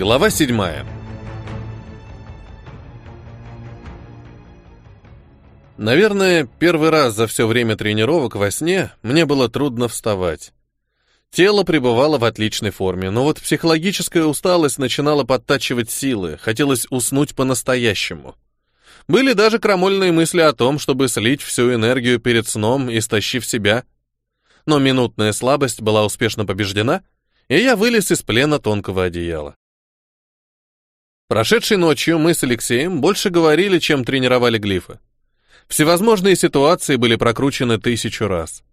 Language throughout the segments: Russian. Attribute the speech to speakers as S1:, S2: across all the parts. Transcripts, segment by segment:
S1: Глава седьмая. Наверное, первый раз за все время тренировок во сне мне было трудно вставать. Тело пребывало в отличной форме, но вот психологическая усталость начинала подтачивать силы, хотелось уснуть по-настоящему. Были даже крамольные мысли о том, чтобы слить всю энергию перед сном, истощив себя. Но минутная слабость была успешно побеждена, и я вылез из плена тонкого одеяла. Прошедшей ночью мы с Алексеем больше говорили, чем тренировали глифы. Всевозможные ситуации были прокручены тысячу раз.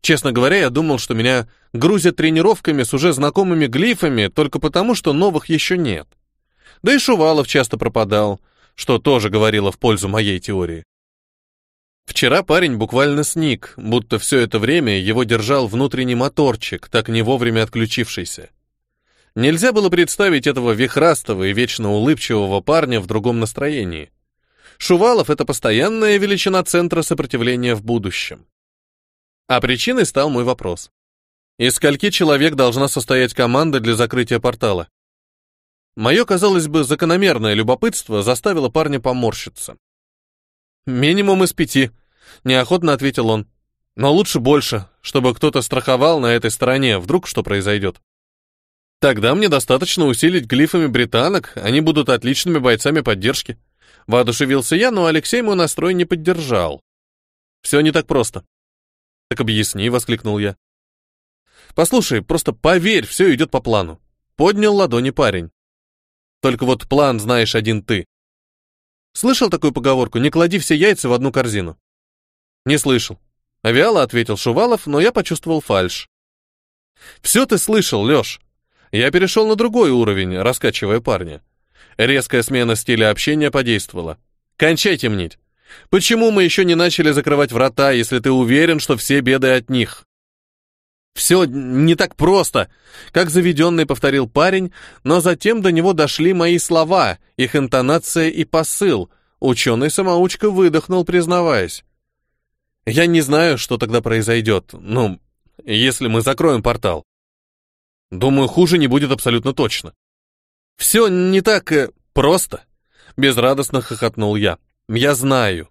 S1: Честно говоря, я думал, что меня грузят тренировками с уже знакомыми глифами только потому, что новых еще нет. Да и Шувалов часто пропадал, что тоже говорило в пользу моей теории. Вчера парень буквально сник, будто все это время его держал внутренний моторчик, так не вовремя отключившийся. Нельзя было представить этого вихрастого и вечно улыбчивого парня в другом настроении. Шувалов — это постоянная величина центра сопротивления в будущем. А причиной стал мой вопрос. Из скольки человек должна состоять команда для закрытия портала? Мое, казалось бы, закономерное любопытство заставило парня поморщиться. «Минимум из пяти», — неохотно ответил он. «Но лучше больше, чтобы кто-то страховал на этой стороне, вдруг что произойдет». Тогда мне достаточно усилить глифами британок, они будут отличными бойцами поддержки. Воодушевился я, но Алексей мой настрой не поддержал. Все не так просто. Так объясни, воскликнул я. Послушай, просто поверь, все идет по плану. Поднял ладони парень. Только вот план знаешь один ты. Слышал такую поговорку «не клади все яйца в одну корзину»? Не слышал. Вяло ответил Шувалов, но я почувствовал фальш. Все ты слышал, Леш. Я перешел на другой уровень, раскачивая парня. Резкая смена стиля общения подействовала. «Кончай темнить. Почему мы еще не начали закрывать врата, если ты уверен, что все беды от них?» «Все не так просто», — как заведенный повторил парень, но затем до него дошли мои слова, их интонация и посыл. Ученый-самоучка выдохнул, признаваясь. «Я не знаю, что тогда произойдет, ну, если мы закроем портал. Думаю, хуже не будет абсолютно точно. Все не так э, просто. Безрадостно хохотнул я. Я знаю.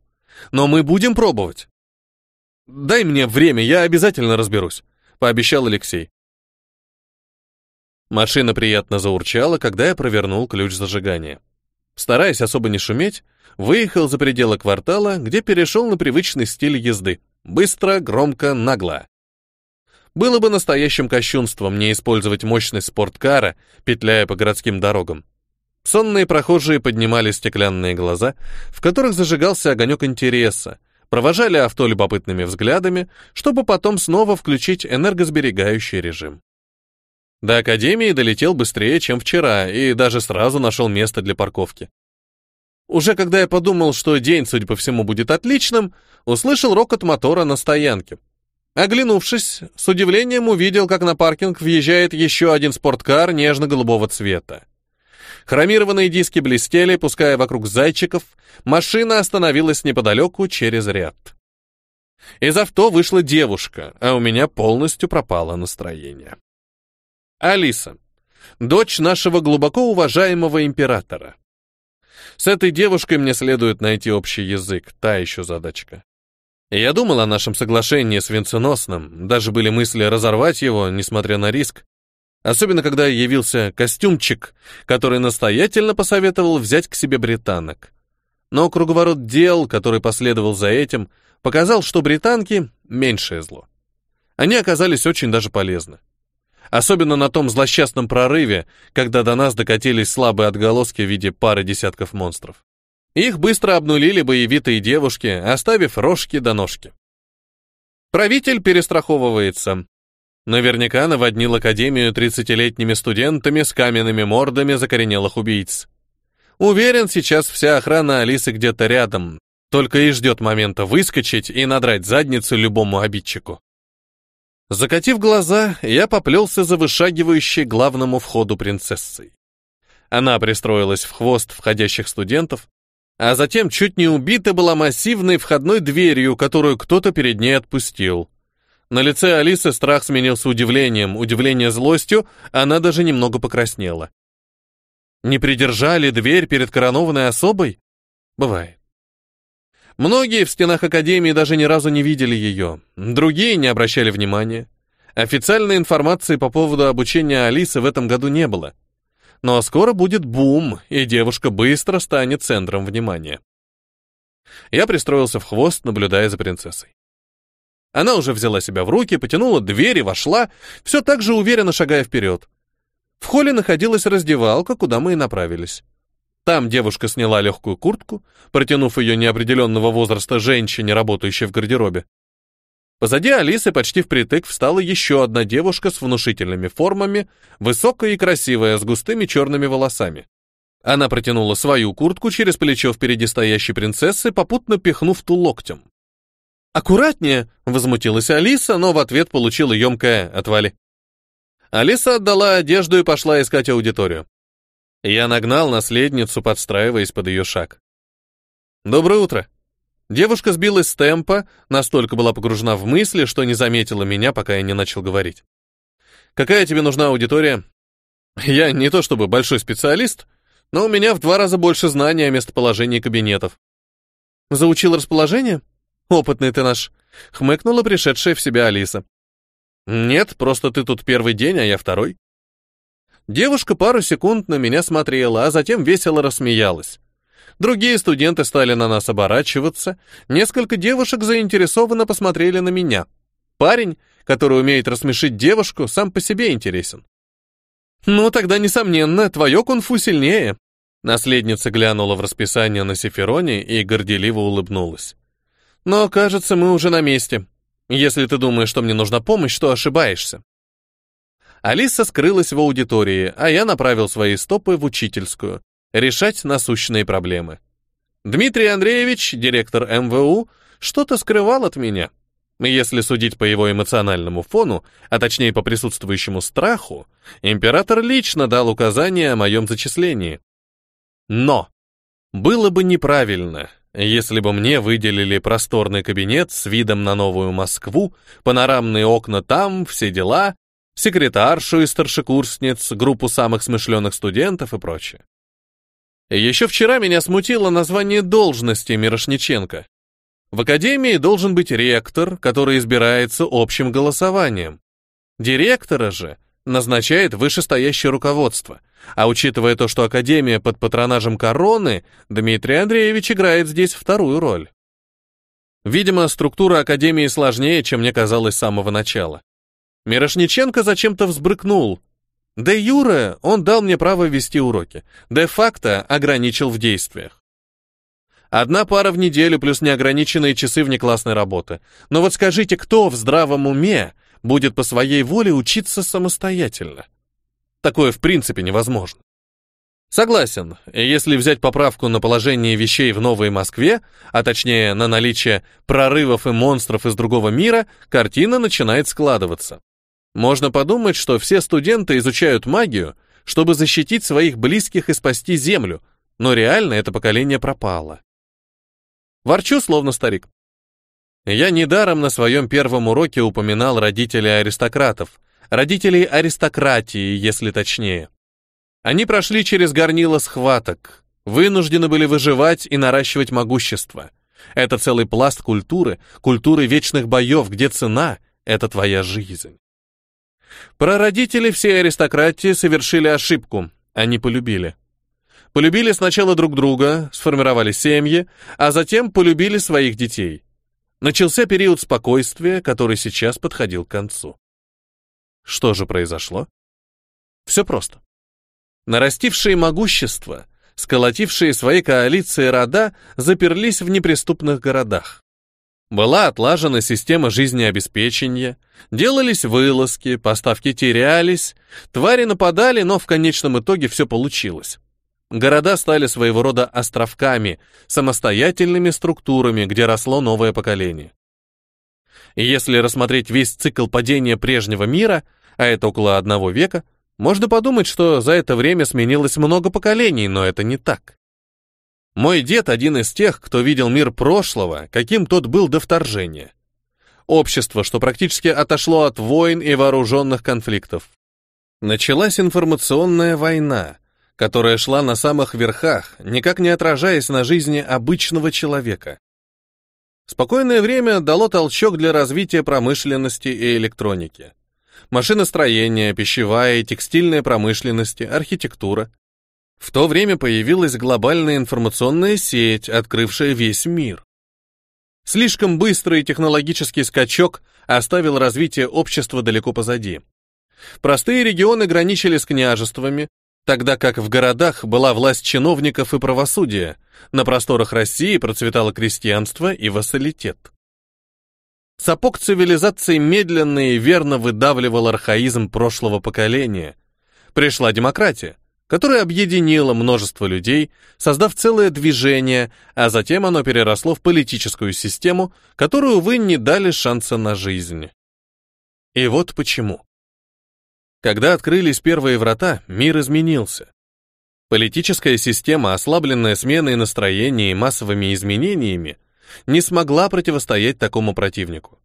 S1: Но мы будем пробовать. Дай мне время, я обязательно разберусь, пообещал Алексей. Машина приятно заурчала, когда я провернул ключ зажигания. Стараясь особо не шуметь, выехал за пределы квартала, где перешел на привычный стиль езды. Быстро, громко, нагло. Было бы настоящим кощунством не использовать мощность спорткара, петляя по городским дорогам. Сонные прохожие поднимали стеклянные глаза, в которых зажигался огонек интереса, провожали авто любопытными взглядами, чтобы потом снова включить энергосберегающий режим. До Академии долетел быстрее, чем вчера, и даже сразу нашел место для парковки. Уже когда я подумал, что день, судя по всему, будет отличным, услышал рокот мотора на стоянке. Оглянувшись, с удивлением увидел, как на паркинг въезжает еще один спорткар нежно-голубого цвета. Хромированные диски блестели, пуская вокруг зайчиков, машина остановилась неподалеку через ряд. Из авто вышла девушка, а у меня полностью пропало настроение. Алиса, дочь нашего глубоко уважаемого императора. С этой девушкой мне следует найти общий язык, та еще задачка. Я думал о нашем соглашении с Венценосным, даже были мысли разорвать его, несмотря на риск. Особенно, когда явился костюмчик, который настоятельно посоветовал взять к себе британок. Но круговорот дел, который последовал за этим, показал, что британки — меньшее зло. Они оказались очень даже полезны. Особенно на том злосчастном прорыве, когда до нас докатились слабые отголоски в виде пары десятков монстров. Их быстро обнулили боевитые девушки, оставив рожки до ножки. Правитель перестраховывается. Наверняка наводнил академию тридцатилетними студентами с каменными мордами закоренелых убийц. Уверен, сейчас вся охрана Алисы где-то рядом, только и ждет момента выскочить и надрать задницу любому обидчику. Закатив глаза, я поплелся за вышагивающей главному входу принцессой. Она пристроилась в хвост входящих студентов, а затем чуть не убита была массивной входной дверью, которую кто-то перед ней отпустил. На лице Алисы страх сменился удивлением, удивление злостью, она даже немного покраснела. Не придержали дверь перед коронованной особой? Бывает. Многие в стенах Академии даже ни разу не видели ее, другие не обращали внимания. Официальной информации по поводу обучения Алисы в этом году не было. Но скоро будет бум, и девушка быстро станет центром внимания. Я пристроился в хвост, наблюдая за принцессой. Она уже взяла себя в руки, потянула дверь и вошла, все так же уверенно шагая вперед. В холле находилась раздевалка, куда мы и направились. Там девушка сняла легкую куртку, протянув ее неопределенного возраста женщине, работающей в гардеробе. Позади Алисы почти впритык встала еще одна девушка с внушительными формами, высокая и красивая, с густыми черными волосами. Она протянула свою куртку через плечо впереди стоящей принцессы, попутно пихнув ту локтем. «Аккуратнее!» — возмутилась Алиса, но в ответ получила емкое «отвали». Алиса отдала одежду и пошла искать аудиторию. Я нагнал наследницу, подстраиваясь под ее шаг. «Доброе утро!» Девушка сбилась с темпа, настолько была погружена в мысли, что не заметила меня, пока я не начал говорить. «Какая тебе нужна аудитория?» «Я не то чтобы большой специалист, но у меня в два раза больше знаний о местоположении кабинетов». «Заучил расположение?» «Опытный ты наш», — хмыкнула пришедшая в себя Алиса. «Нет, просто ты тут первый день, а я второй». Девушка пару секунд на меня смотрела, а затем весело рассмеялась. Другие студенты стали на нас оборачиваться. Несколько девушек заинтересованно посмотрели на меня. Парень, который умеет рассмешить девушку, сам по себе интересен. «Ну, тогда, несомненно, твое кунг-фу сильнее». Наследница глянула в расписание на Сефероне и горделиво улыбнулась. «Но, кажется, мы уже на месте. Если ты думаешь, что мне нужна помощь, то ошибаешься». Алиса скрылась в аудитории, а я направил свои стопы в учительскую, решать насущные проблемы. Дмитрий Андреевич, директор МВУ, что-то скрывал от меня. Если судить по его эмоциональному фону, а точнее по присутствующему страху, император лично дал указание о моем зачислении. Но было бы неправильно, если бы мне выделили просторный кабинет с видом на новую Москву, панорамные окна там, все дела, секретаршу из старшекурсниц, группу самых смышленых студентов и прочее. Еще вчера меня смутило название должности Мирошниченко. В академии должен быть ректор, который избирается общим голосованием. Директора же назначает вышестоящее руководство. А учитывая то, что академия под патронажем короны, Дмитрий Андреевич играет здесь вторую роль. Видимо, структура академии сложнее, чем мне казалось с самого начала. Мирошниченко зачем-то взбрыкнул, Де юре он дал мне право вести уроки, де-факто ограничил в действиях. Одна пара в неделю плюс неограниченные часы внеклассной работы. Но вот скажите, кто в здравом уме будет по своей воле учиться самостоятельно? Такое в принципе невозможно. Согласен, если взять поправку на положение вещей в Новой Москве, а точнее на наличие прорывов и монстров из другого мира, картина начинает складываться. Можно подумать, что все студенты изучают магию, чтобы защитить своих близких и спасти Землю, но реально это поколение пропало. Ворчу, словно старик. Я недаром на своем первом уроке упоминал родителей аристократов, родителей аристократии, если точнее. Они прошли через горнило схваток, вынуждены были выживать и наращивать могущество. Это целый пласт культуры, культуры вечных боев, где цена — это твоя жизнь. Прародители всей аристократии совершили ошибку. Они полюбили. Полюбили сначала друг друга, сформировали семьи, а затем полюбили своих детей. Начался период спокойствия, который сейчас подходил к концу. Что же произошло? Все просто. Нарастившие могущество, сколотившие свои коалиции рода, заперлись в неприступных городах. Была отлажена система жизнеобеспечения, делались вылазки, поставки терялись, твари нападали, но в конечном итоге все получилось. Города стали своего рода островками, самостоятельными структурами, где росло новое поколение. Если рассмотреть весь цикл падения прежнего мира, а это около одного века, можно подумать, что за это время сменилось много поколений, но это не так. Мой дед один из тех, кто видел мир прошлого, каким тот был до вторжения. Общество, что практически отошло от войн и вооруженных конфликтов. Началась информационная война, которая шла на самых верхах, никак не отражаясь на жизни обычного человека. Спокойное время дало толчок для развития промышленности и электроники. Машиностроение, пищевая и текстильная промышленности, архитектура. В то время появилась глобальная информационная сеть, открывшая весь мир. Слишком быстрый технологический скачок оставил развитие общества далеко позади. Простые регионы граничили с княжествами, тогда как в городах была власть чиновников и правосудия, на просторах России процветало крестьянство и вассалитет. Сапог цивилизации медленно и верно выдавливал архаизм прошлого поколения. Пришла демократия, которая объединила множество людей, создав целое движение, а затем оно переросло в политическую систему, которую вы не дали шанса на жизнь. И вот почему. Когда открылись первые врата, мир изменился. Политическая система, ослабленная сменой настроений и массовыми изменениями, не смогла противостоять такому противнику.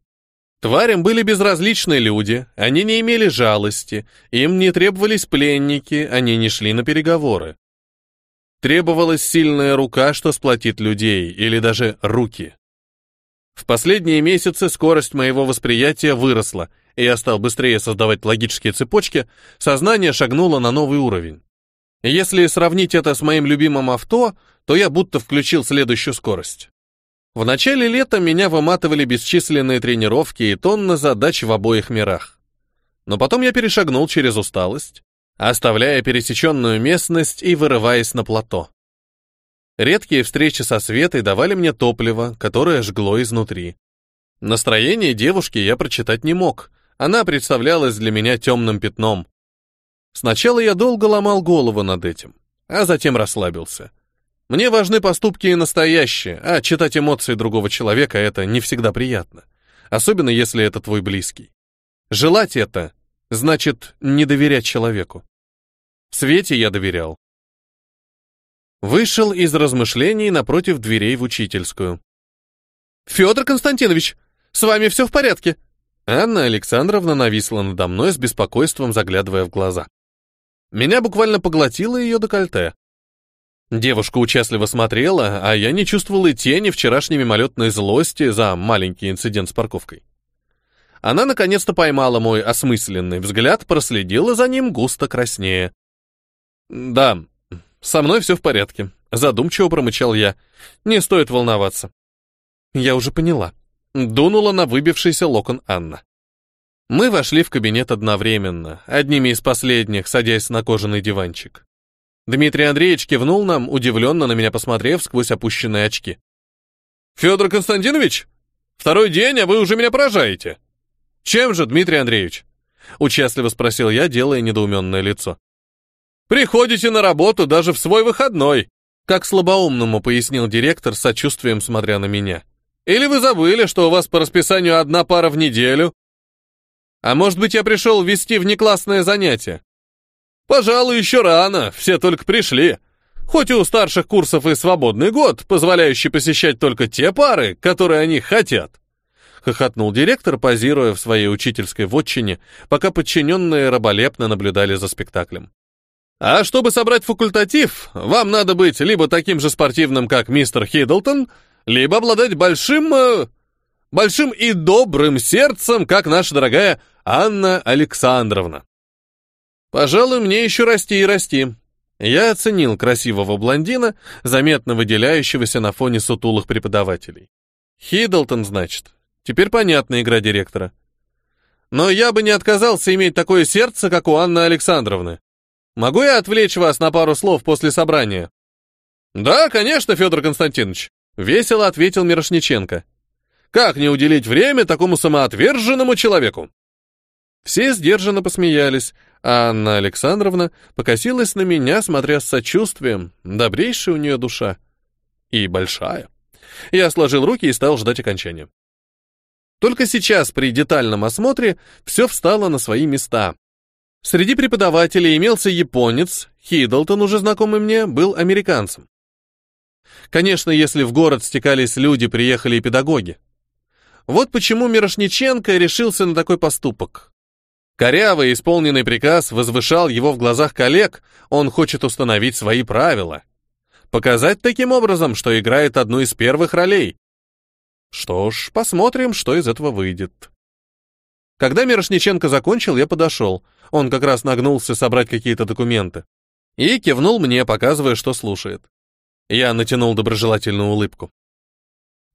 S1: Тварям были безразличны люди, они не имели жалости, им не требовались пленники, они не шли на переговоры. Требовалась сильная рука, что сплотит людей, или даже руки. В последние месяцы скорость моего восприятия выросла, и я стал быстрее создавать логические цепочки, сознание шагнуло на новый уровень. Если сравнить это с моим любимым авто, то я будто включил следующую скорость. В начале лета меня выматывали бесчисленные тренировки и тонны задач в обоих мирах. Но потом я перешагнул через усталость, оставляя пересеченную местность и вырываясь на плато. Редкие встречи со Светой давали мне топливо, которое жгло изнутри. Настроение девушки я прочитать не мог, она представлялась для меня темным пятном. Сначала я долго ломал голову над этим, а затем расслабился. Мне важны поступки настоящие, а читать эмоции другого человека — это не всегда приятно. Особенно если это твой близкий. Желать это — значит не доверять человеку. Свете я доверял. Вышел из размышлений напротив дверей в учительскую. «Федор Константинович, с вами все в порядке?» Анна Александровна нависла надо мной с беспокойством, заглядывая в глаза. Меня буквально поглотило ее декольте. Девушка участливо смотрела, а я не чувствовал и тени вчерашней мимолетной злости за маленький инцидент с парковкой. Она наконец-то поймала мой осмысленный взгляд, проследила за ним густо краснее. «Да, со мной все в порядке», — задумчиво промычал я. «Не стоит волноваться». «Я уже поняла», Дунула на выбившийся локон Анна. Мы вошли в кабинет одновременно, одними из последних, садясь на кожаный диванчик. Дмитрий Андреевич кивнул нам, удивленно на меня посмотрев сквозь опущенные очки. «Федор Константинович, второй день, а вы уже меня поражаете!» «Чем же, Дмитрий Андреевич?» Участливо спросил я, делая недоуменное лицо. «Приходите на работу даже в свой выходной», как слабоумному пояснил директор, сочувствием смотря на меня. Или вы забыли, что у вас по расписанию одна пара в неделю? А может быть, я пришел вести внеклассное занятие? Пожалуй, еще рано, все только пришли. Хоть и у старших курсов и свободный год, позволяющий посещать только те пары, которые они хотят. Хохотнул директор, позируя в своей учительской вотчине, пока подчиненные раболепно наблюдали за спектаклем. А чтобы собрать факультатив, вам надо быть либо таким же спортивным, как мистер Хиддлтон, либо обладать большим... Э, большим и добрым сердцем, как наша дорогая Анна Александровна. Пожалуй, мне еще расти и расти. Я оценил красивого блондина, заметно выделяющегося на фоне сутулых преподавателей. Хиддлтон, значит. Теперь понятна игра директора. Но я бы не отказался иметь такое сердце, как у Анны Александровны. Могу я отвлечь вас на пару слов после собрания? Да, конечно, Федор Константинович. Весело ответил Мирошниченко. Как не уделить время такому самоотверженному человеку? Все сдержанно посмеялись, а Анна Александровна покосилась на меня, смотря с сочувствием. Добрейшая у нее душа. И большая. Я сложил руки и стал ждать окончания. Только сейчас, при детальном осмотре, все встало на свои места. Среди преподавателей имелся японец, Хиддлтон, уже знакомый мне, был американцем. Конечно, если в город стекались люди, приехали и педагоги. Вот почему Мирошниченко решился на такой поступок. Корявый исполненный приказ возвышал его в глазах коллег, он хочет установить свои правила. Показать таким образом, что играет одну из первых ролей. Что ж, посмотрим, что из этого выйдет. Когда Мирошниченко закончил, я подошел. Он как раз нагнулся собрать какие-то документы. И кивнул мне, показывая, что слушает. Я натянул доброжелательную улыбку.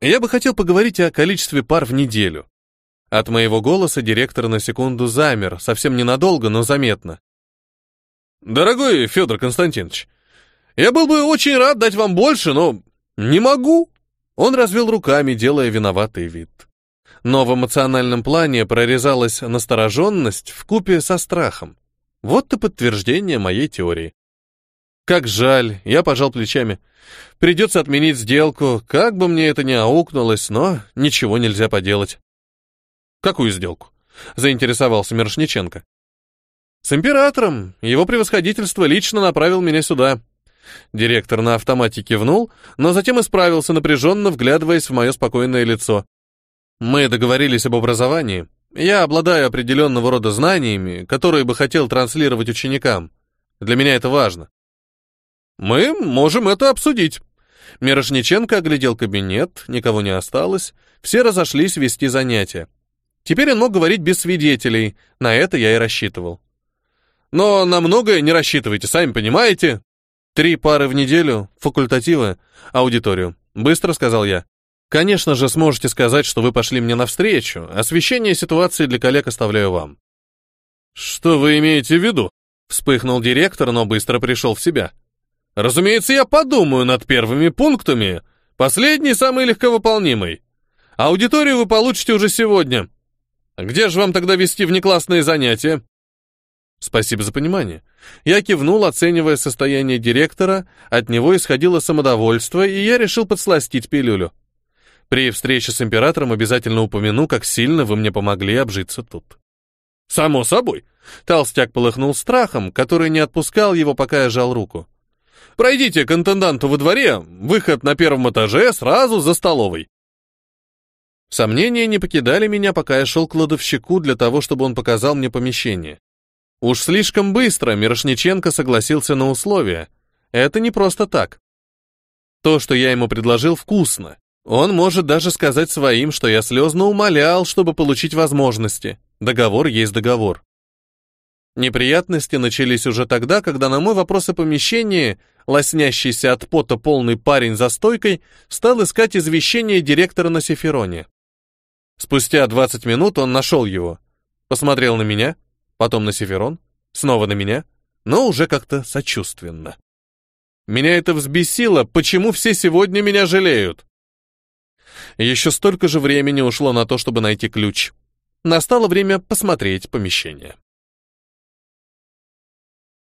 S1: Я бы хотел поговорить о количестве пар в неделю. От моего голоса директор на секунду замер, совсем ненадолго, но заметно. «Дорогой Федор Константинович, я был бы очень рад дать вам больше, но не могу». Он развел руками, делая виноватый вид. Но в эмоциональном плане прорезалась настороженность в купе со страхом. Вот и подтверждение моей теории. Как жаль, я пожал плечами. Придется отменить сделку, как бы мне это ни аукнулось, но ничего нельзя поделать. Какую сделку? Заинтересовался Мирошниченко. С императором. Его превосходительство лично направил меня сюда. Директор на автомате кивнул, но затем исправился, напряженно вглядываясь в мое спокойное лицо. Мы договорились об образовании. Я обладаю определенного рода знаниями, которые бы хотел транслировать ученикам. Для меня это важно. Мы можем это обсудить. Мирошниченко оглядел кабинет, никого не осталось, все разошлись вести занятия. Теперь он мог говорить без свидетелей, на это я и рассчитывал. Но на многое не рассчитывайте, сами понимаете. Три пары в неделю, факультативы, аудиторию. Быстро сказал я. Конечно же, сможете сказать, что вы пошли мне навстречу. Освещение ситуации для коллег оставляю вам. Что вы имеете в виду? Вспыхнул директор, но быстро пришел в себя. Разумеется, я подумаю над первыми пунктами. Последний самый легковыполнимый. Аудиторию вы получите уже сегодня. Где же вам тогда вести внеклассные занятия? Спасибо за понимание. Я кивнул, оценивая состояние директора, от него исходило самодовольство, и я решил подсластить пилюлю. При встрече с императором обязательно упомяну, как сильно вы мне помогли обжиться тут. Само собой. Толстяк полыхнул страхом, который не отпускал его, пока я жал руку. Пройдите к интенданту во дворе, выход на первом этаже сразу за столовой. Сомнения не покидали меня, пока я шел к кладовщику для того, чтобы он показал мне помещение. Уж слишком быстро Мирошниченко согласился на условия. Это не просто так. То, что я ему предложил, вкусно. Он может даже сказать своим, что я слезно умолял, чтобы получить возможности. Договор есть договор. Неприятности начались уже тогда, когда на мой вопрос о помещении лоснящийся от пота полный парень за стойкой стал искать извещение директора на Сефероне. Спустя 20 минут он нашел его. Посмотрел на меня, потом на Сеферон, снова на меня, но уже как-то сочувственно. Меня это взбесило, почему все сегодня меня жалеют? Еще столько же времени ушло на то, чтобы найти ключ. Настало время посмотреть помещение.